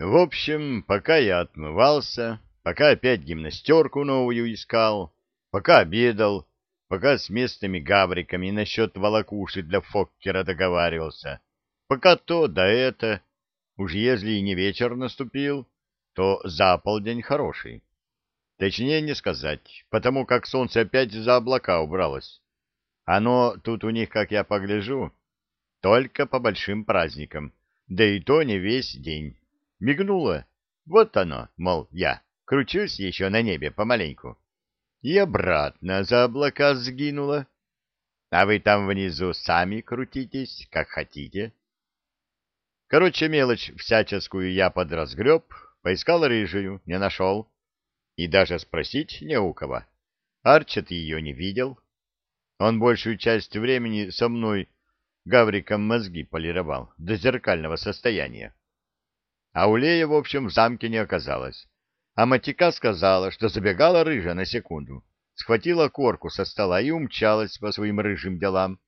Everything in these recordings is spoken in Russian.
В общем, пока я отмывался, пока опять гимнастерку новую искал, пока обедал, пока с местными гавриками насчет волокуши для Фоккера договаривался, пока то да это, уж если и не вечер наступил, то за полдень хороший. Точнее не сказать, потому как солнце опять за облака убралось. Оно тут у них, как я погляжу, только по большим праздникам, да и то не весь день. Мигнуло. Вот оно, мол, я кручусь еще на небе помаленьку и обратно за облака сгинула. А вы там внизу сами крутитесь, как хотите. Короче, мелочь всяческую я подразгреб, поискал рыжую, не нашел. И даже спросить не у кого. Арчет ее не видел. Он большую часть времени со мной гавриком мозги полировал до зеркального состояния. А Улея, в общем, в замке не оказалось а Матика сказала, что забегала рыжа на секунду, схватила корку со стола и умчалась по своим рыжим делам.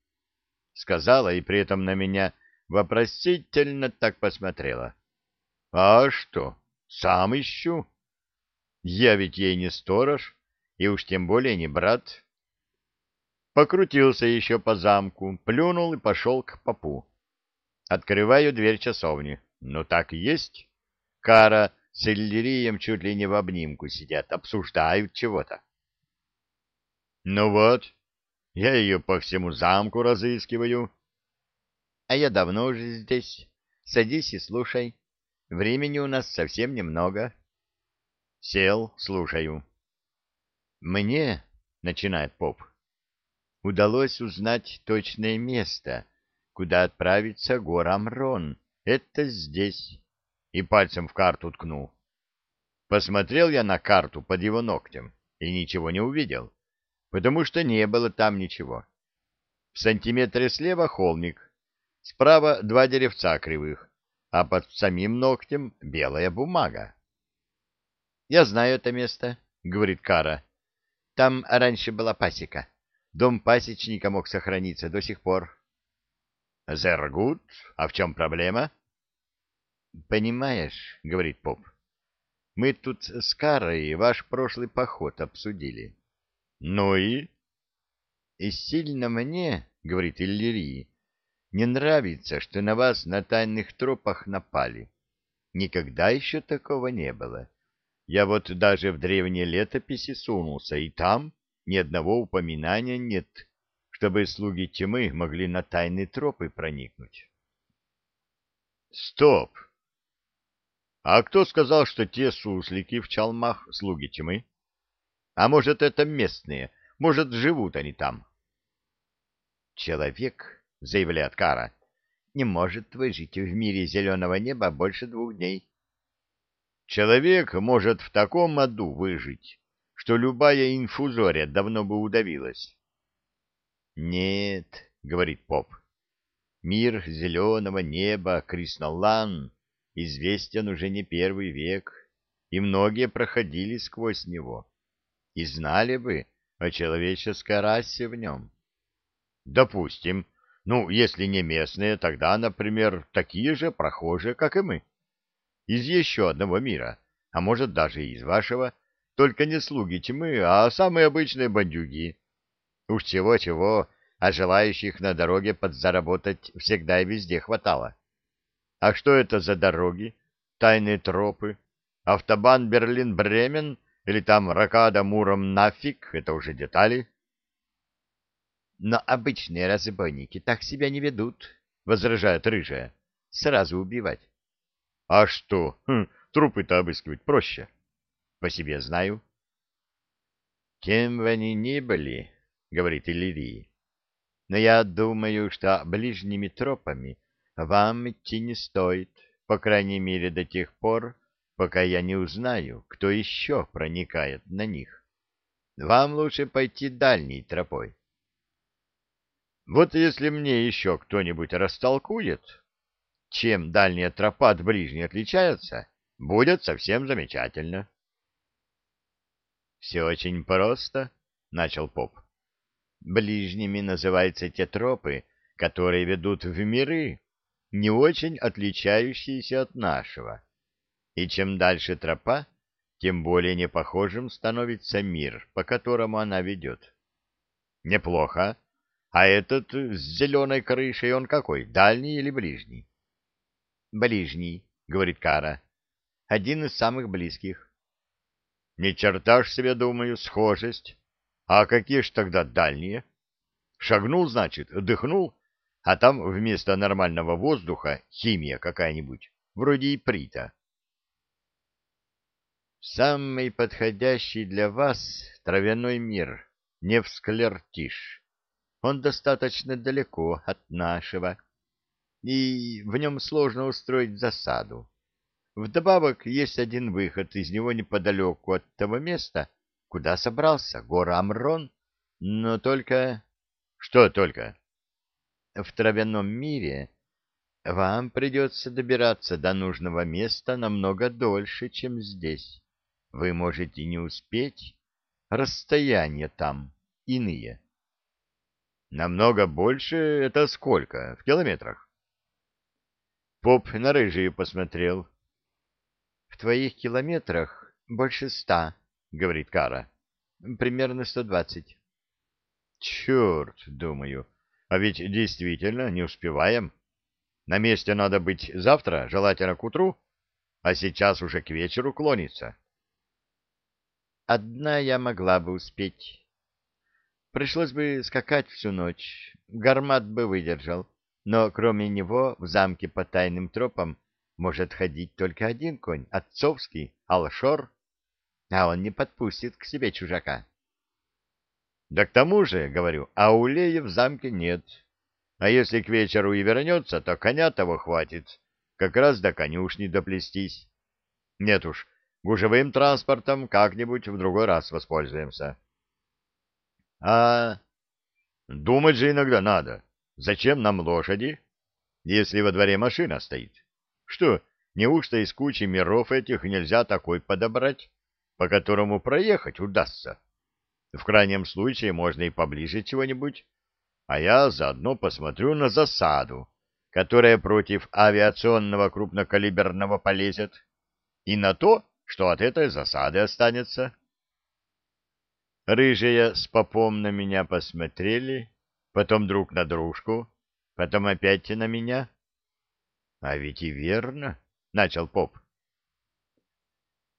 Сказала и при этом на меня вопросительно так посмотрела. — А что, сам ищу? Я ведь ей не сторож, и уж тем более не брат. Покрутился еще по замку, плюнул и пошел к попу. Открываю дверь часовни. Ну так и есть. Кара с Иллирием чуть ли не в обнимку сидят, обсуждают чего-то. Ну вот, я ее по всему замку разыскиваю. А я давно уже здесь. Садись и слушай. Времени у нас совсем немного. Сел, слушаю. Мне, начинает поп, удалось узнать точное место, куда отправится Горамрон. Это здесь и пальцем в карту ткнул. Посмотрел я на карту под его ногтем и ничего не увидел, потому что не было там ничего. В сантиметре слева холмик, справа два деревца кривых, а под самим ногтем белая бумага. — Я знаю это место, — говорит Кара. — Там раньше была пасека. Дом пасечника мог сохраниться до сих пор. — Зергут? А в чем проблема? —— Понимаешь, — говорит поп, — мы тут с Карой ваш прошлый поход обсудили. — Ну и? — И сильно мне, — говорит Иллирий, — не нравится, что на вас на тайных тропах напали. Никогда еще такого не было. Я вот даже в древние летописи сунулся, и там ни одного упоминания нет, чтобы слуги тьмы могли на тайные тропы проникнуть. Стоп! А кто сказал, что те суслики в чалмах — слуги тьмы? А может, это местные, может, живут они там? Человек, — заявляет Кара, — не может выжить в мире зеленого неба больше двух дней. Человек может в таком аду выжить, что любая инфузория давно бы удавилась. Нет, — говорит поп, — мир зеленого неба, Крисналан — известен уже не первый век, и многие проходили сквозь него, и знали бы о человеческой расе в нем. Допустим, ну, если не местные, тогда, например, такие же прохожие, как и мы. Из еще одного мира, а может даже из вашего, только не слуги тьмы, а самые обычные бандюги. Уж чего-чего, а желающих на дороге подзаработать всегда и везде хватало. А что это за дороги? Тайные тропы? Автобан Берлин-Бремен? Или там Ракада Муром нафиг? Это уже детали. Но обычные разбойники так себя не ведут, — возражает рыжая. Сразу убивать. А что? Хм, трупы-то обыскивать проще. По себе знаю. Кем бы они ни были, — говорит Иллирий, — но я думаю, что ближними тропами вам идти не стоит, по крайней мере до тех пор, пока я не узнаю, кто еще проникает на них. Вам лучше пойти дальней тропой. Вот если мне еще кто-нибудь растолкует, чем дальняя тропа от ближней отличается, будет совсем замечательно. — Все очень просто, — начал поп. — Ближними называются те тропы, которые ведут в миры, не очень отличающиеся от нашего. И чем дальше тропа, тем более непохожим становится мир, по которому она ведет. Неплохо. А этот с зеленой крышей, он какой, дальний или ближний? Ближний, говорит Кара. Один из самых близких. Ни черта ж себе, думаю, схожесть. А какие ж тогда дальние? Шагнул, значит, дыхнул, а там вместо нормального воздуха химия какая-нибудь, вроде иприта. Самый подходящий для вас травяной мир, Невсклертиш. Он достаточно далеко от нашего, и в нем сложно устроить засаду. Вдобавок есть один выход из него неподалеку от того места, куда собрался гора Амрон, но только... Что только? В травяном мире вам придется добираться до нужного места намного дольше, чем здесь. Вы можете не успеть, расстояния там иные. Намного больше это сколько? В километрах? Поп на рыжие посмотрел. В твоих километрах больше ста, говорит Кара. Примерно сто двадцать. Черт, думаю, а ведь действительно не успеваем. На месте надо быть завтра, желательно к утру, а сейчас уже к вечеру клонится. Одна я могла бы успеть. Пришлось бы скакать всю ночь, гармат бы выдержал, но кроме него в замке по тайным тропам может ходить только один конь, отцовский, Алшор, а он не подпустит к себе чужака. Да к тому же, говорю, аулея в замке нет. А если к вечеру и вернется, то коня того хватит, как раз до конюшни доплестись. Нет уж, гужевым транспортом как-нибудь в другой раз воспользуемся. А думать же иногда надо. Зачем нам лошади, если во дворе машина стоит? Что, неужто из кучи миров этих нельзя такой подобрать, по которому проехать удастся? В крайнем случае можно и поближе чего-нибудь, а я заодно посмотрю на засаду, которая против авиационного крупнокалиберного полезет, и на то, что от этой засады останется. Рыжие с попом на меня посмотрели, потом друг на дружку, потом опять на меня. — А ведь и верно, — начал поп.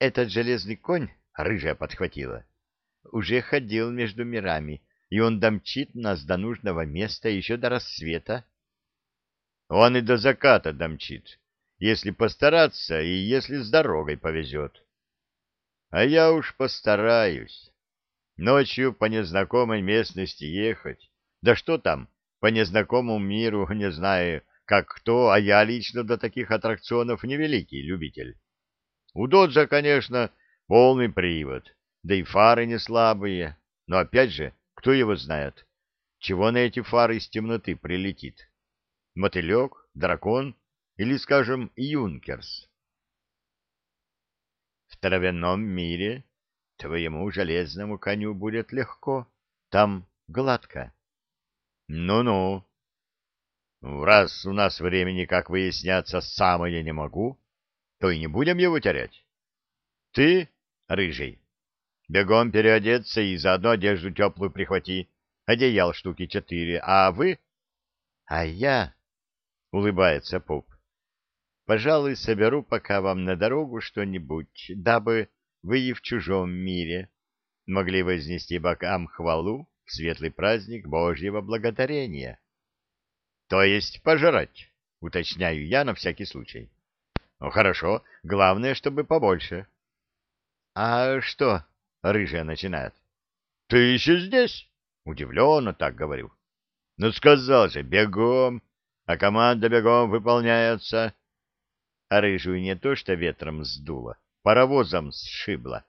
Этот железный конь, — рыжая подхватила, — уже ходил между мирами, и он домчит нас до нужного места еще до рассвета. Он и до заката домчит, если постараться и если с дорогой повезет. А я уж постараюсь. Ночью по незнакомой местности ехать. Да что там, по незнакомому миру, не знаю, как кто, а я лично до таких аттракционов невеликий любитель. У Доджа, конечно, полный привод, да и фары не слабые, но опять же, кто его знает, чего на эти фары из темноты прилетит? Мотылек, дракон или, скажем, юнкерс? В травяном мире твоему железному коню будет легко, там гладко. Ну-ну. Раз у нас времени, как выясняться, самое не могу, то и не будем его терять. Ты, рыжий, бегом переодеться и заодно одежду теплую прихвати, одеял штуки четыре, а вы... А я, — улыбается Пуп, Пожалуй, соберу пока вам на дорогу что-нибудь, дабы вы и в чужом мире могли вознести богам хвалу в светлый праздник Божьего благодарения. То есть пожрать, уточняю я на всякий случай. Ну, хорошо, главное, чтобы побольше. А что? Рыжая начинает. Ты еще здесь? Удивленно так говорю. Ну, сказал же, бегом, а команда бегом выполняется а рыжую не то что ветром сдуло, паровозом сшибло.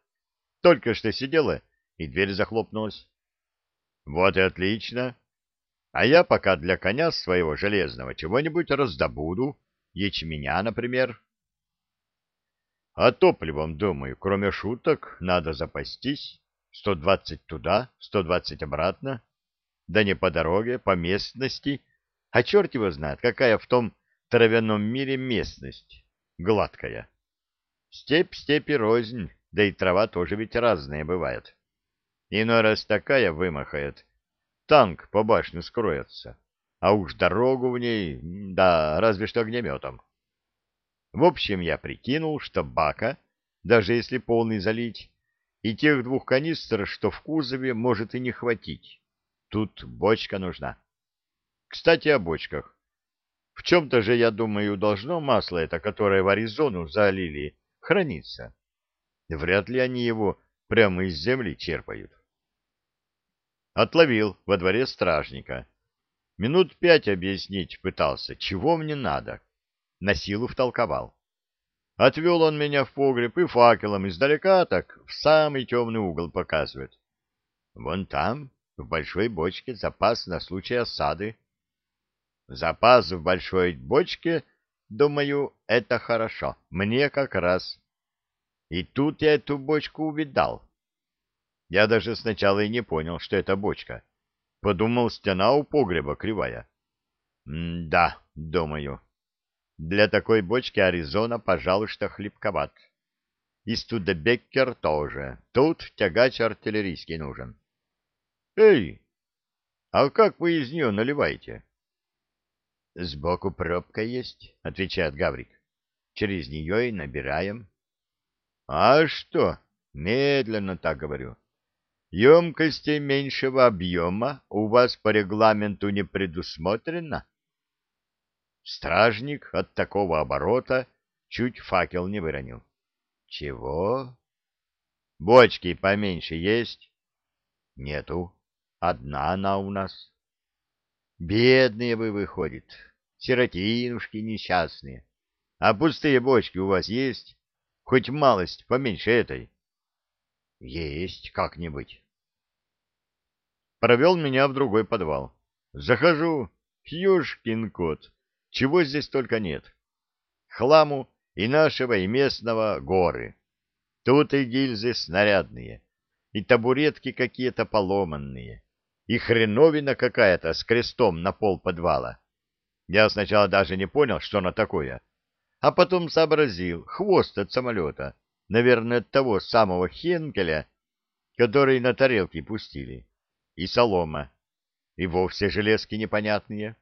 Только что сидела, и дверь захлопнулась. Вот и отлично. А я пока для коня своего железного чего-нибудь раздобуду, ячменя, например. А топливом, думаю, кроме шуток, надо запастись. Сто двадцать туда, сто двадцать обратно. Да не по дороге, по местности. А черт его знает, какая в том травяном мире местность гладкая. Степь степи рознь, да и трава тоже ведь разная бывает. Иной раз такая вымахает, танк по башню скроется, а уж дорогу в ней, да, разве что огнеметом. В общем, я прикинул, что бака, даже если полный залить, и тех двух канистр, что в кузове, может и не хватить. Тут бочка нужна. Кстати, о бочках. В чем-то же, я думаю, должно масло это, которое в Аризону залили, храниться. Вряд ли они его прямо из земли черпают. Отловил во дворе стражника. Минут пять объяснить пытался, чего мне надо. На силу втолковал. Отвел он меня в погреб и факелом издалека так в самый темный угол показывает. Вон там, в большой бочке, запас на случай осады. Запас в большой бочке, думаю, это хорошо. Мне как раз. И тут я эту бочку увидал. Я даже сначала и не понял, что это бочка. Подумал, стена у погреба кривая. М да, думаю. Для такой бочки Аризона, пожалуй, что хлипковат. И Студебеккер тоже. Тут тягач артиллерийский нужен. Эй, а как вы из нее наливаете? Сбоку пробка есть, отвечает Гаврик. Через нее и набираем. А что? Медленно так говорю. Емкости меньшего объема у вас по регламенту не предусмотрено? Стражник от такого оборота чуть факел не выронил. Чего? Бочки поменьше есть? Нету. Одна она у нас. Бедные вы, выходит, сиротинушки несчастные. А пустые бочки у вас есть? Хоть малость поменьше этой. Есть как-нибудь. Провел меня в другой подвал. Захожу. Юшкин кот. Чего здесь только нет. Хламу и нашего, и местного горы. Тут и гильзы снарядные, и табуретки какие-то поломанные, и хреновина какая-то с крестом на пол подвала. Я сначала даже не понял, что она такое, а потом сообразил, хвост от самолета, наверное, от того самого Хенкеля, который на тарелке пустили, и солома, и вовсе железки непонятные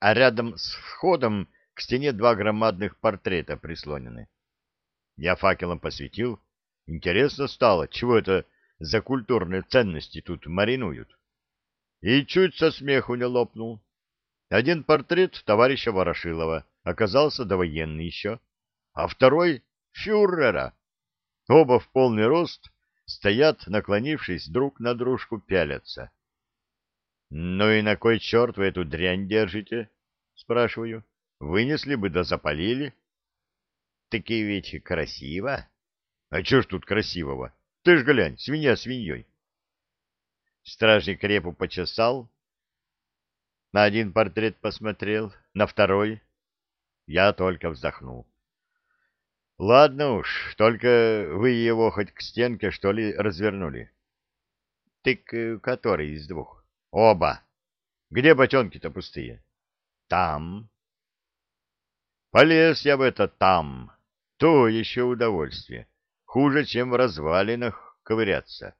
а рядом с входом к стене два громадных портрета прислонены. Я факелом посветил. Интересно стало, чего это за культурные ценности тут маринуют. И чуть со смеху не лопнул. Один портрет товарища Ворошилова оказался довоенный еще, а второй — фюрера. Оба в полный рост стоят, наклонившись друг на дружку, пялятся. — Ну и на кой черт вы эту дрянь держите? — спрашиваю. — Вынесли бы да запалили. — Таки ведь красиво. — А чё ж тут красивого? Ты ж глянь, свинья свиньей. Стражник репу почесал, на один портрет посмотрел, на второй. Я только вздохнул. — Ладно уж, только вы его хоть к стенке, что ли, развернули? — Ты который из двух? Оба. Где бочонки-то пустые? Там. Полез я в это там. То еще удовольствие. Хуже, чем в развалинах ковыряться.